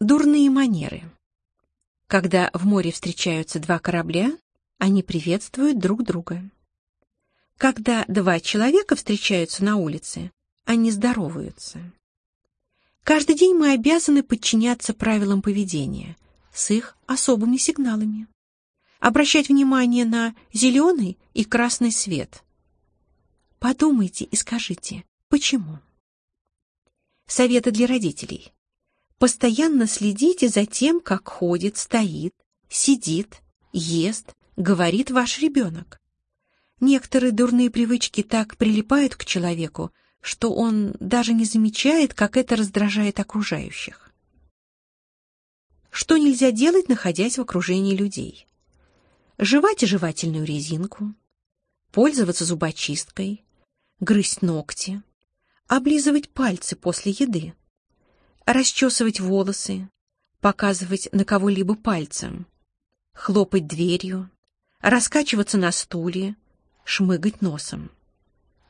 Дурные манеры. Когда в море встречаются два корабля, они приветствуют друг друга. Когда два человека встречаются на улице, они здороваются. Каждый день мы обязаны подчиняться правилам поведения с их особыми сигналами. Обращать внимание на зеленый и красный свет. Подумайте и скажите, почему? Советы для родителей. Постоянно следите за тем, как ходит, стоит, сидит, ест, говорит ваш ребенок. Некоторые дурные привычки так прилипают к человеку, что он даже не замечает, как это раздражает окружающих. Что нельзя делать, находясь в окружении людей? Жевать жевательную резинку, пользоваться зубочисткой, грызть ногти, облизывать пальцы после еды, расчесывать волосы, показывать на кого-либо пальцем, хлопать дверью, раскачиваться на стуле, шмыгать носом.